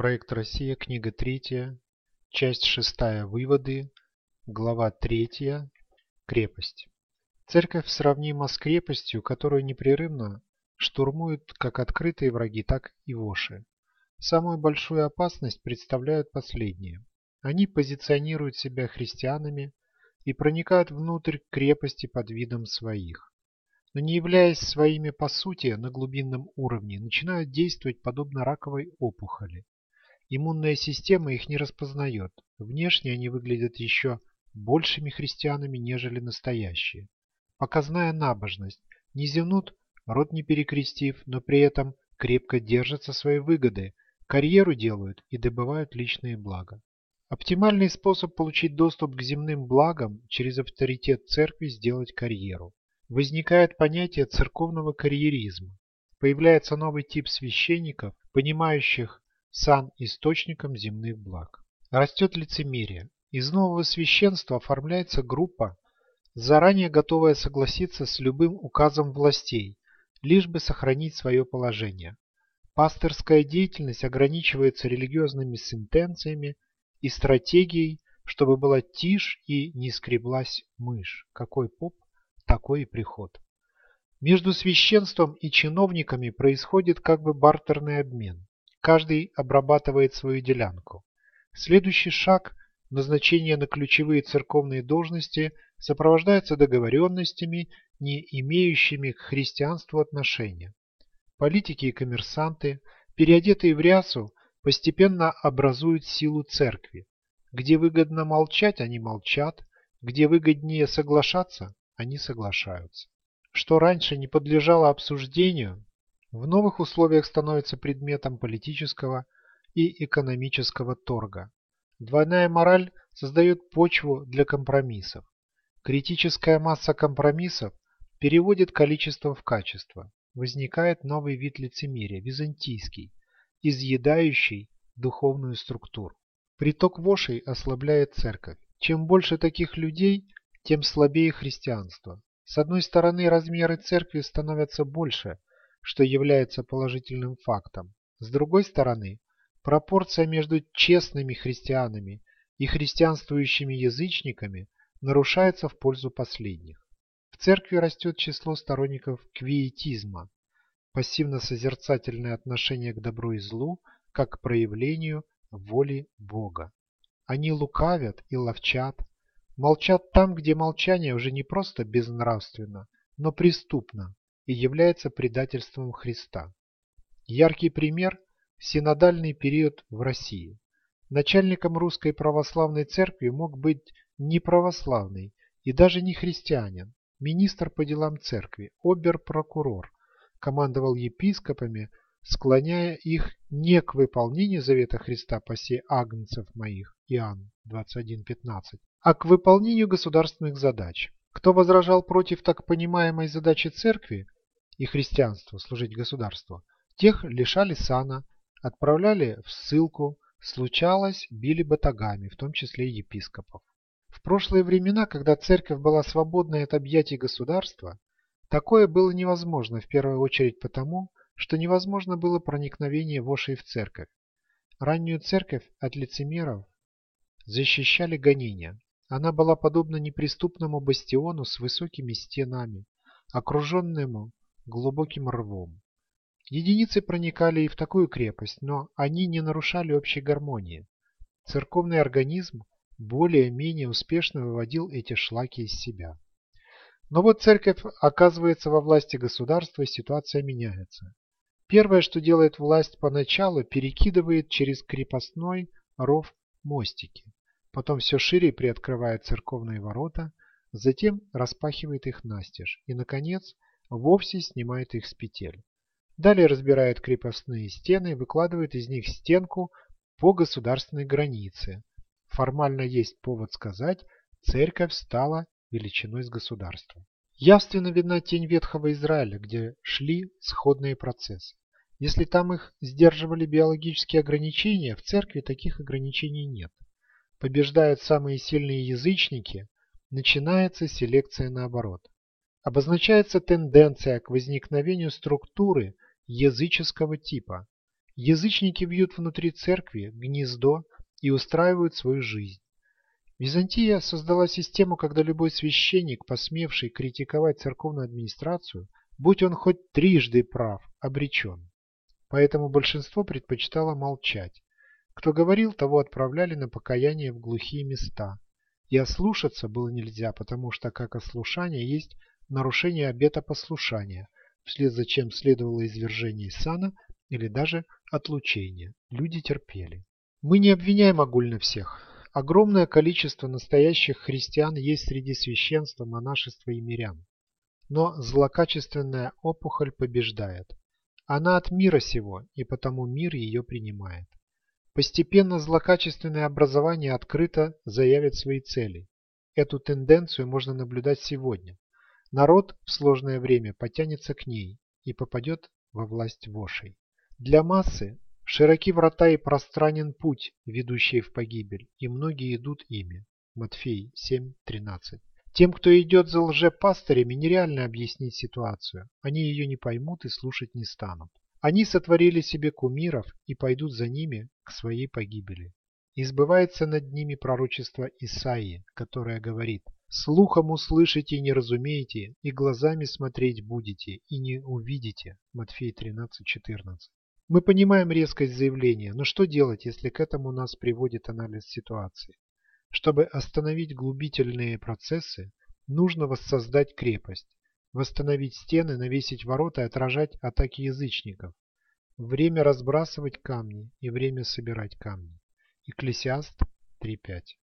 Проект «Россия», книга 3, часть 6, выводы, глава 3, крепость. Церковь сравнима с крепостью, которую непрерывно штурмуют как открытые враги, так и воши. Самую большую опасность представляют последние. Они позиционируют себя христианами и проникают внутрь крепости под видом своих но не являясь своими по сути на глубинном уровне, начинают действовать подобно раковой опухоли. Иммунная система их не распознает. Внешне они выглядят еще большими христианами, нежели настоящие. Показная набожность. Не зевнут, рот не перекрестив, но при этом крепко держатся своей выгоды, карьеру делают и добывают личные блага. Оптимальный способ получить доступ к земным благам через авторитет церкви сделать карьеру. Возникает понятие церковного карьеризма. Появляется новый тип священников, понимающих сан источником земных благ. Растет лицемерие. Из нового священства оформляется группа, заранее готовая согласиться с любым указом властей, лишь бы сохранить свое положение. Пасторская деятельность ограничивается религиозными сентенциями и стратегией, чтобы была тишь и не скреблась мышь. Какой поп, такой и приход. Между священством и чиновниками происходит как бы бартерный обмен. Каждый обрабатывает свою делянку. Следующий шаг – назначение на ключевые церковные должности сопровождается договоренностями, не имеющими к христианству отношения. Политики и коммерсанты, переодетые в рясу, постепенно образуют силу церкви. Где выгодно молчать, они молчат, где выгоднее соглашаться, они соглашаются. Что раньше не подлежало обсуждению, в новых условиях становится предметом политического и экономического торга. Двойная мораль создает почву для компромиссов. Критическая масса компромиссов переводит количество в качество. Возникает новый вид лицемерия, византийский, изъедающий духовную структуру. Приток вошей ослабляет церковь. Чем больше таких людей, тем слабее христианство. С одной стороны, размеры церкви становятся больше, что является положительным фактом. С другой стороны, пропорция между честными христианами и христианствующими язычниками нарушается в пользу последних. В церкви растет число сторонников квиетизма, пассивно-созерцательное отношение к добру и злу, как к проявлению воли Бога. Они лукавят и ловчат, Молчат там, где молчание уже не просто безнравственно, но преступно и является предательством Христа. Яркий пример – синодальный период в России. Начальником русской православной церкви мог быть не православный и даже не христианин, министр по делам церкви, обер-прокурор, командовал епископами, склоняя их не к выполнению завета Христа «Пасе агнцев моих» Иоанн 21.15, а к выполнению государственных задач. Кто возражал против так понимаемой задачи церкви и христианства служить государству, тех лишали сана, отправляли в ссылку, случалось, били батагами, в том числе и епископов. В прошлые времена, когда церковь была свободной от объятий государства, такое было невозможно в первую очередь потому, что невозможно было проникновение вошей в церковь. Раннюю церковь от лицемеров защищали гонения. Она была подобна неприступному бастиону с высокими стенами, окруженному глубоким рвом. Единицы проникали и в такую крепость, но они не нарушали общей гармонии. Церковный организм более-менее успешно выводил эти шлаки из себя. Но вот церковь оказывается во власти государства, и ситуация меняется. Первое, что делает власть поначалу, перекидывает через крепостной ров мостики потом все шире приоткрывает церковные ворота, затем распахивает их настежь и, наконец, вовсе снимает их с петель. Далее разбирает крепостные стены и выкладывает из них стенку по государственной границе. Формально есть повод сказать, церковь стала величиной с государством. Явственно видна тень Ветхого Израиля, где шли сходные процессы. Если там их сдерживали биологические ограничения, в церкви таких ограничений нет побеждают самые сильные язычники, начинается селекция наоборот. Обозначается тенденция к возникновению структуры языческого типа. Язычники бьют внутри церкви гнездо и устраивают свою жизнь. Византия создала систему, когда любой священник, посмевший критиковать церковную администрацию, будь он хоть трижды прав, обречен. Поэтому большинство предпочитало молчать. Кто говорил, того отправляли на покаяние в глухие места. И ослушаться было нельзя, потому что как ослушание есть нарушение обета послушания, вслед за чем следовало извержение из сана или даже отлучение. Люди терпели. Мы не обвиняем огульно всех. Огромное количество настоящих христиан есть среди священства, монашества и мирян. Но злокачественная опухоль побеждает. Она от мира сего, и потому мир ее принимает. Постепенно злокачественное образование открыто заявит свои цели. Эту тенденцию можно наблюдать сегодня. Народ в сложное время потянется к ней и попадет во власть вошей. Для массы широки врата и пространен путь, ведущий в погибель, и многие идут ими. Матфей 7.13 Тем, кто идет за лжепастырями, нереально объяснить ситуацию. Они ее не поймут и слушать не станут. Они сотворили себе кумиров и пойдут за ними к своей погибели. И сбывается над ними пророчество Исаии, которое говорит «Слухом услышите и не разумеете, и глазами смотреть будете, и не увидите». Матфей 13.14 Мы понимаем резкость заявления, но что делать, если к этому нас приводит анализ ситуации? Чтобы остановить глубительные процессы, нужно воссоздать крепость, восстановить стены, навесить ворота и отражать атаки язычников. Время разбрасывать камни и время собирать камни. Экклесиаст 3.5